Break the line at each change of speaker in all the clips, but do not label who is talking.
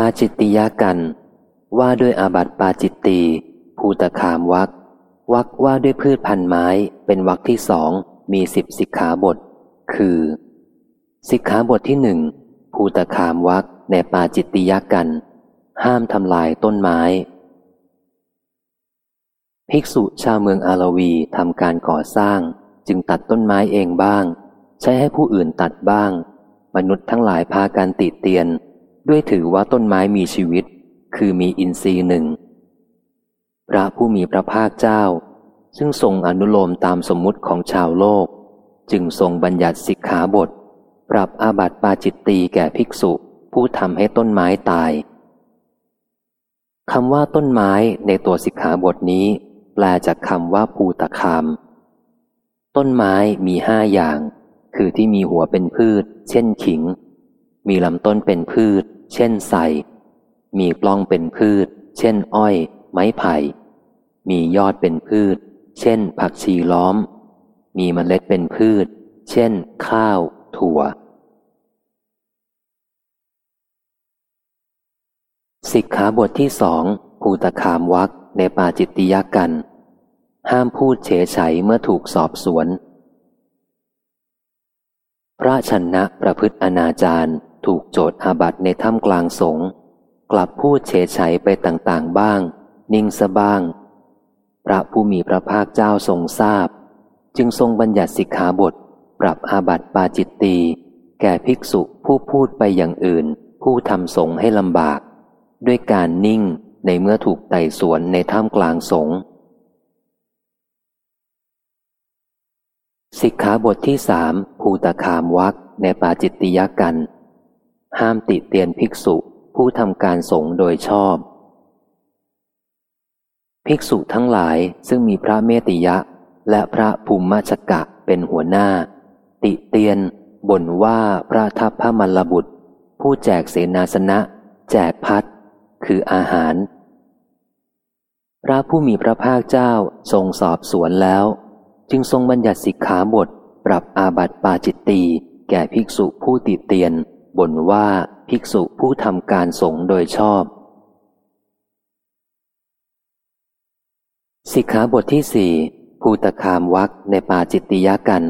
ปาจิตติยกัน ว่าด้วยอาบัติปาจิตตีภูตคามวักวักว่าด้วยพืชพันไม้เป็นวักที่สองมีสิบสิกขาบท คือ สิกขาบทที่หนึ่งภูตคามวักในปาจิตติยกัน ห้ามทำลายต้นไม้ ภิกษุชาวเมืองอาลวีทำการก่อสร้าง จึงตัดต้นไม้เองบ้าง ใช้ให้ผู้อื่นตัดบ้าง มนุษย์ทั้งหลายพากันติเตียน ด้วยถือว่าต้นไม้มีชีวิต คือมีอินทรีย์หนึ่ง พระผู้มีพระภาคเจ้า ซึ่งทรงอนุโลมตามสมมุติของชาวโลก จึงทรงบัญญัติสิกขาบท ปรับอาบัติปาจิตตีแก่ภิกษุ ผู้ทำให้ต้นไม้ตายคำว่าต้นไม้ในตัวสิกขาบทนี้ แปลจากคำว่าภูตคาม ต้นไม้มีห้าอย่าง คือที่มีหัวเป็นพืช เช่นขิง มีลำต้นเป็นพืช เช่นไทรมีปล้องเป็นพืช เช่น อ้อย ไม้ไผ่ มียอดเป็นพืช เช่น ผักชีล้อม มีเมล็ดเป็นพืช เช่น ข้าว ถั่ว สิกขาบทที่สองภูตคามวักในปาจิตติยกัน ห้ามพูดเฉยไฉเมื่อถูกสอบสวน พระชนะประพฤติอนาจาร ถูกโจทย์อาบัตในถ้ำกลางสงกลับพูดเฉยไฉไปต่างๆบ้าง นิ่งสะบ้าง พระผู้มีพระภาคเจ้าทรงทราบ จึงทรงบัญญัติสิกขาบท ปรับอาบัติปาจิตตีแก่ภิกษุผู้พูดไปอย่างอื่น ผู้ทำสงให้ลำบาก ด้วยการนิ่งในเมื่อถูกไต่สวนในถ้ำกลางสงสิกขาบทที่สามภูตคามวักในปาจิตติยกัน ห้ามติเตียนภิกษุผู้ทำการสงโดยชอบ ภิกษุทั้งหลายซึ่งมีพระเมติยะ และพระภูมิชกะเป็นหัวหน้า ติเตียนบ่นว่าพระทัพพระมลบุตร ผู้แจกเสนาสนะ แจกพัดคืออาหาร พระผู้มีพระภาคเจ้าทรงสอบสวนแล้ว จึงทรงบัญญัติสิกขาบทปรับอาบัติปาจิตตีแก่ภิกษุผู้ติเตียน บ่นว่าภิกษุผู้ทำการสงโดยชอบ สิกขาบทที่สี่ภูตคามวักในปาจิตติยกัน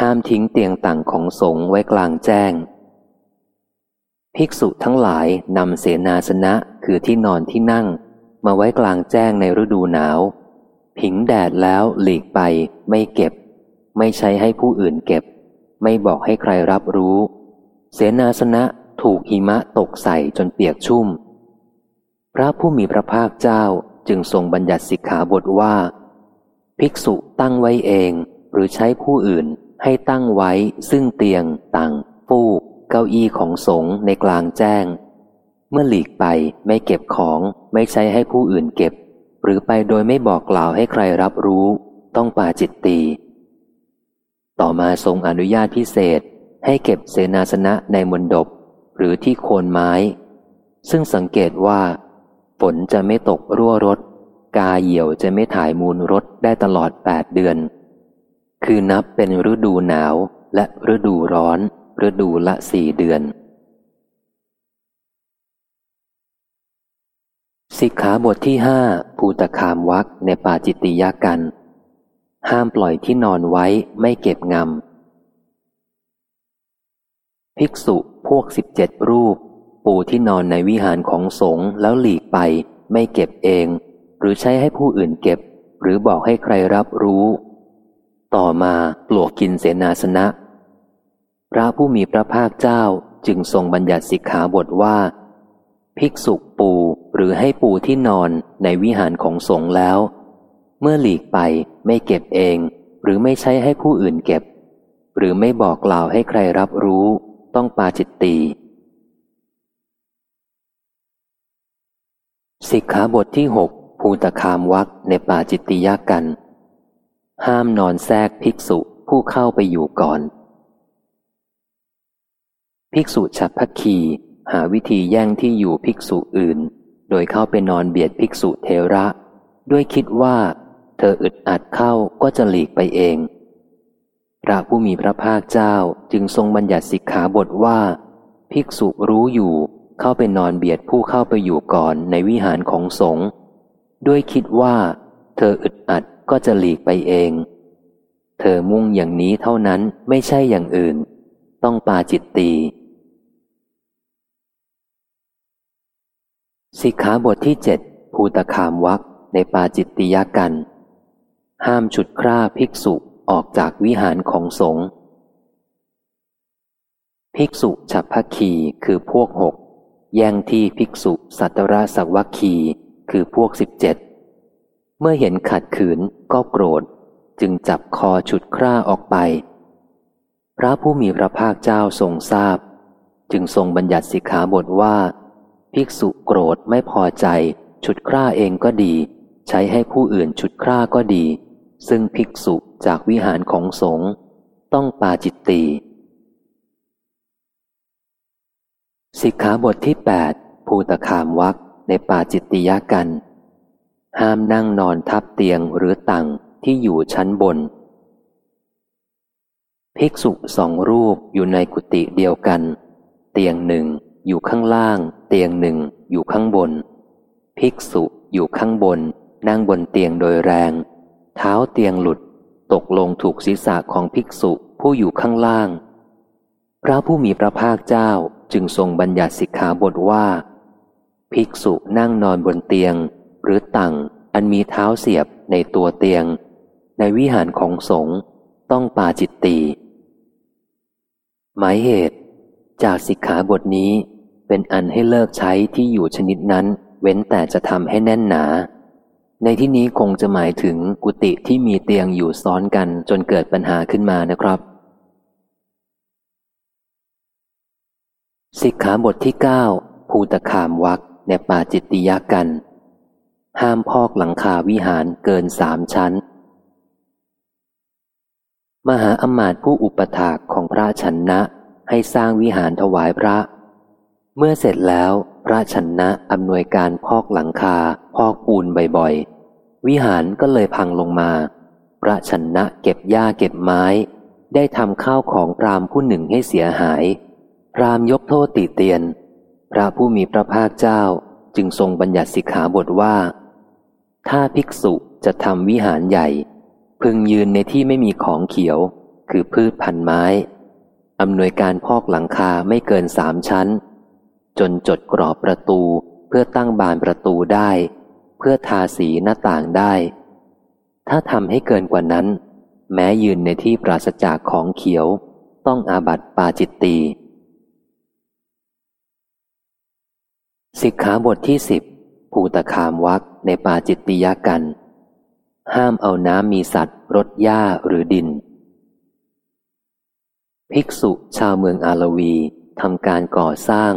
ห้ามทิ้งเตียงต่างของสงไว้กลางแจ้ง ภิกษุทั้งหลายนำเสนาสนะคือที่นอนที่นั่ง มาไว้กลางแจ้งในฤดูหนาว ผิงแดดแล้วหลีกไปไม่เก็บ ไม่ใช้ให้ผู้อื่นเก็บ ไม่บอกให้ใครรับรู้ เสนาสนะถูกหิมะตกใส่จนเปียกชุ่ม พระผู้มีพระภาคเจ้าจึงทรงบัญญัติสิกขาบทว่า ภิกษุตั้งไว้เองหรือใช้ผู้อื่นให้ตั้งไว้ซึ่งเตียง ตังฟูก เก้าอี้ของสงฆ์ในกลางแจ้ง เมื่อหลีกไปไม่เก็บของไม่ใช้ให้ผู้อื่นเก็บ หรือไปโดยไม่บอกกล่าวให้ใครรับรู้ ต้องปาจิตตี ต่อมาทรงอนุญาตพิเศษ ให้เก็บเสนาสนะในมณฑปหรือที่โคนไม้ ซึ่งสังเกตว่า ฝนจะไม่ตกรั่วรถ กาเหี่ยวจะไม่ถ่ายมูลรถได้ตลอดแปดเดือน คือนับเป็นฤดูหนาวและฤดูร้อน ฤดูละสี่เดือน สิกขาบทที่ห้าภูตคามวักในปาจิตติยกัน ห้ามปล่อยที่นอนไว้ไม่เก็บงำ ภิกษุพวกสิบเจ็ดรูป ปูที่นอนในวิหารของสงฆ์แล้วหลีกไป ไม่เก็บเอง หรือใช้ให้ผู้อื่นเก็บ หรือบอกให้ใครรับรู้ ต่อมาปลวกกินเสนาสนะ พระผู้มีพระภาคเจ้าจึงทรงบัญญัติสิกขาบทว่า ภิกษุปูหรือให้ปูที่นอนในวิหารของสงฆ์แล้ว เมื่อหลีกไปไม่เก็บเอง หรือไม่ใช้ให้ผู้อื่นเก็บ หรือไม่บอกกล่าวให้ใครรับรู้ ต้องปาจิตตีสิกขาบทที่หกภูตคามวักในปาจิตติยกัน ห้ามนอนแทรกภิกษุผู้เข้าไปอยู่ก่อน ภิกษุฉับพักคีหาวิธีแย่งที่อยู่ภิกษุอื่น โดยเข้าไปนอนเบียดภิกษุเทระ ด้วยคิดว่า เธออึดอัดเข้าก็จะหลีกไปเอง ระผู้มีพระภาคเจ้าจึงทรงบัญญัติสิกขาบทว่า ภิกษุรู้อยู่เข้าไปนอนเบียดผู้เข้าไปอยู่ก่อนในวิหารของสงฆ์ด้วยคิดว่า เธออึดอัดก็จะหลีกไปเอง เธอมุ่งอย่างนี้เท่านั้นไม่ใช่อย่างอื่น ต้องปาจิตตีสิกขาบทที่เจ็ดภูตคามวักในปาจิตติยกัน ห้ามฉุดคร่าภิกษุ ออกจากวิหารของสงฆ์ภิกษุฉับพัคีคือพวกหกแย่งที่ภิกษุสัตราสักวัคคีคือพวกสิบเจ็ดเมื่อเห็นขัดขืนก็โกรธ จึงจับคอฉุดคร่าออกไป พระผู้มีพระภาคเจ้าทรงทราบ จึงทรงบัญญัติสิกขาบทว่า ภิกษุโกรธไม่พอใจ ฉุดคร่าเองก็ดี ใช้ให้ผู้อื่นฉุดคร่าก็ดี ซึ่งภิกษุ จากวิหารของสงฆ์ต้องปาจิตตีสิกขาบทที่ 8 ภูตคามวักในปาจิตติยกัน ห้ามนั่งนอนทับเตียงหรือตังที่อยู่ชั้นบน ภิกษุสองรูปอยู่ในกุฏิเดียวกัน เตียงหนึ่งอยู่ข้างล่าง เตียงหนึ่งอยู่ข้างบน ภิกษุอยู่ข้างบน นั่งบนเตียงโดยแรง เท้าเตียงหลุด ตกลงถูกศีรษะของภิกษุผู้อยู่ข้างล่าง พระผู้มีพระภาคเจ้าจึงทรงบัญญัติสิกขาบทว่า ภิกษุนั่งนอนบนเตียง หรือตังอันมีเท้าเสียบในตัวเตียง ในวิหารของสงฆ์ต้องปาจิตตีหมายเหตุ จากสิกขาบทนี้เป็นอันให้เลิกใช้ที่อยู่ชนิดนั้น เว้นแต่จะทำให้แน่นหนา ในที่นี้คงจะหมายถึงกุฏิที่มีเตียงอยู่ซ้อนกันจนเกิดปัญหาขึ้นมานะครับสิกขาบทที่เก้าภูตคามวักในป่าจิตติยกัน ห้ามพอกหลังคาวิหารเกินสามชั้น มหาอมาตย์ผู้อุปถากของพระชนนะให้สร้างวิหารถวายพระ เมื่อเสร็จแล้วพระชนนะอำนวยการพอกหลังคา อกปูนบ่อยๆ วิหารก็เลยพังลงมา พระชนนะเก็บหญ้าเก็บไม้ ได้ทำข้าวของพรามผู้หนึ่งให้เสียหายรามยกโทษติเตียน พระผู้มีพระภาคเจ้าจึงทรงบัญญัติสิกขาบทว่า ถ้าภิกษุจะทำวิหารใหญ่ พึงยืนในที่ไม่มีของเขียว คือพืชพันไม้อำนวยการพอกหลังคาไม่เกินสามชั้น จนจดกรอบประตูเพื่อตั้งบานประตูได้ เพื่อทาสีหน้าต่างได้ ถ้าทำให้เกินกว่านั้น แม้ยืนในที่ปราศจากของเขียว ต้องอาบัติปาจิตตีสิกขาบทที่สิบภูตคามวักในปาจิตติยกัน ห้ามเอาน้ำมีสัตว์รดหญ้าหรือดิน ภิกษุชาวเมืองอาลวีทำการก่อสร้าง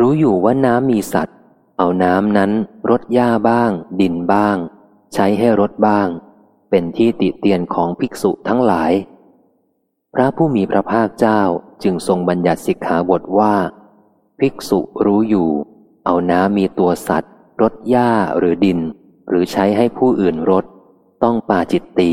รู้อยู่ว่าน้ำมีสัตว์ เอาน้ำนั้นรดหญ้าบ้าง ดินบ้าง ใช้ให้รดบ้าง เป็นที่ติเตียนของภิกษุทั้งหลาย พระผู้มีพระภาคเจ้าจึงทรงบัญญัติสิกขาบทว่า ภิกษุรู้อยู่ เอาน้ำมีตัวสัตว์รดหญ้าหรือดิน หรือใช้ให้ผู้อื่นรด ต้องปาจิตตี